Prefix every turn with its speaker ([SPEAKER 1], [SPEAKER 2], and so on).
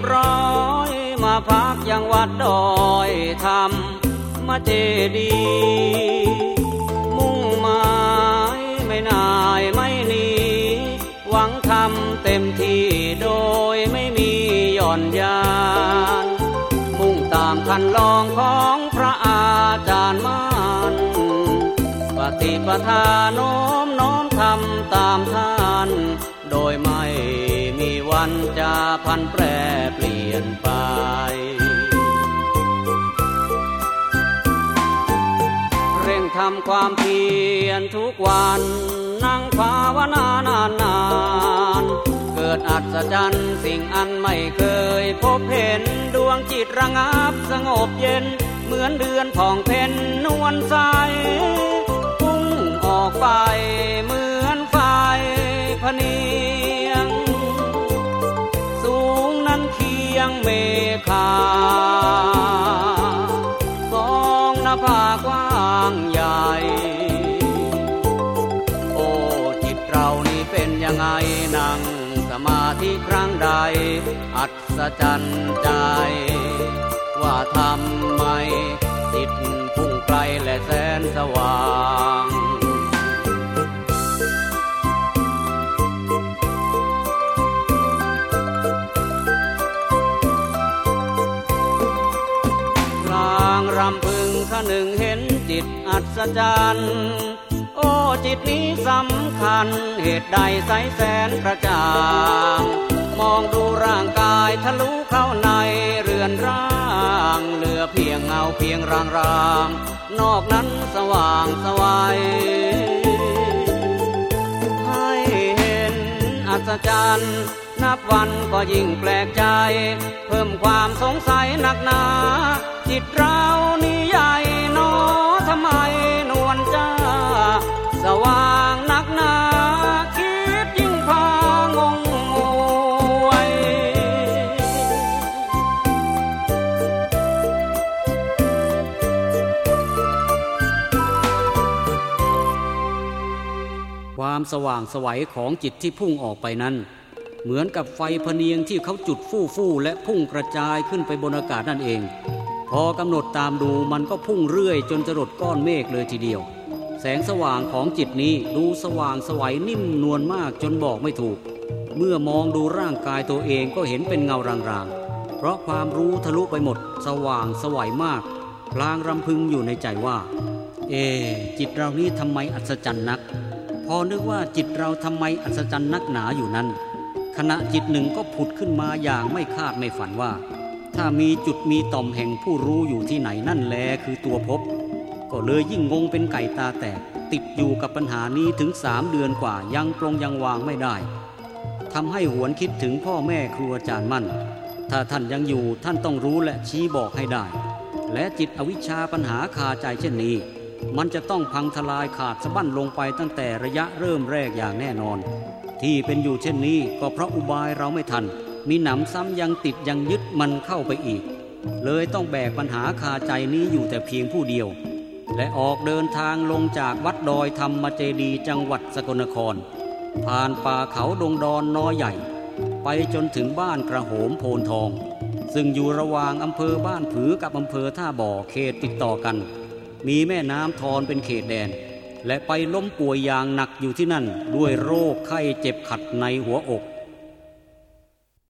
[SPEAKER 1] บร้อยมาพักยังวัดดอยทำมาเจดี มุ่งหมายไม่นายไม่หนีหวังทำเต็มที่โดยไม่มีหย่อนยาน มุ่งตามคันลองของพระอาจารย์มันปฏิปทาโน้มน้อมทำตามท่าน โดยไม่มีวันจะพันแปร นไป เร่งทำความเพียรทุกวัน นั่งภาวนานานนานเกิดอัศจรรย์สิ่งอันไม่เคยพบเห็นดวงจิตระงับสงบเย็น เหมือนเดือนผ่องเพ็ญนวลใสพุ่งออกไปเหมือนไฟพนี เมฆาสองหน้าผากว้างใหญ่ โอ้จิตเรานี่เป็นยังไงนั่งสมาธิครั้งใด อัศจรรย์ใจ ว่าทำไมจิตพุ่งไกลและแสนสว่าง รำพึงขหนึ่งเห็นจิตอัศจรรย์ โอ้จิตนี้สำคัญ เหตุใดใสแสนกระจ่าง มองดูร่างกายทะลุเข้าในเรือนร่าง เหลือเพียงเงาเพียงรางรางนอกนั้นสว่างสวัยให้เห็นอัศจรรย์นับวันก็ยิ่งแปลกใจ เพิ่มความสงสัยหนักหนา จิตเรานี่ใหญ่นอทำไมนวลจ้า สว่างนักหนาคิดยิ่งพางงงวยความสว่างสวัยของจิตที่พุ่งออกไปนั้นเหมือนกับไฟพเนียงที่เขาจุดฟู่ฟู่และพุ่งกระจายขึ้นไปบนอากาศนั่นเอง พอกำหนดตามดูมันก็พุ่งเรื่อย จนจะรดก้อนเมฆเลยทีเดียว แสงสว่างของจิตนี้ดูสว่างสวัยนิ่มนวลมากจนบอกไม่ถูก เมื่อมองดูร่างกายตัวเองก็เห็นเป็นเงารางๆ เพราะความรู้ทะลุไปหมด สว่างสวัยมากพลางรำพึงอยู่ในใจว่า เอ จิตเรานี้ทำไมอัศจรรย์นัก พอนึกว่าจิตเราทำไมอัศจรรย์นักหนาอยู่นั้น ขณะจิตหนึ่งก็ผุดขึ้นมาอย่างไม่คาดไม่ฝันว่า ถ้ามีจุดมีต่อมแห่งผู้รู้อยู่ที่ไหนนั่นแลคือตัวพบ ก็เลยยิ่งงงเป็นไก่ตาแตก ติดอยู่กับปัญหานี้ถึงสามเดือนกว่ายังปรงยังวางไม่ได้ทำให้หวนคิดถึงพ่อแม่ครูอาจารย์มั่น ถ้าท่านยังอยู่ท่านต้องรู้และชี้บอกให้ได้ และจิตอวิชชาปัญหาคาใจเช่นนี้ มันจะต้องพังทลายขาดสะบั้นลงไปตั้งแต่ระยะเริ่มแรกอย่างแน่นอน ที่เป็นอยู่เช่นนี้ก็เพราะอุบายเราไม่ทัน มีหนำซ้ำยังติดยังยึดมันเข้าไปอีก เลยต้องแบกปัญหาคาใจนี้อยู่แต่เพียงผู้เดียว และออกเดินทางลงจากวัดดอยธรรมเจดีจังหวัดสกลนคร ผ่านป่าเขาดงดอนน้อยใหญ่ ไปจนถึงบ้านกระโหมโพนทอง ซึ่งอยู่ระหว่างอำเภอบ้านผือกับอำเภอท่าบ่อเขตติดต่อกัน มีแม่น้ำทอนเป็นเขตแดนและไปล้มป่วยอย่างหนักอยู่ที่นั่นด้วยโรคไข้เจ็บขัดในหัวอก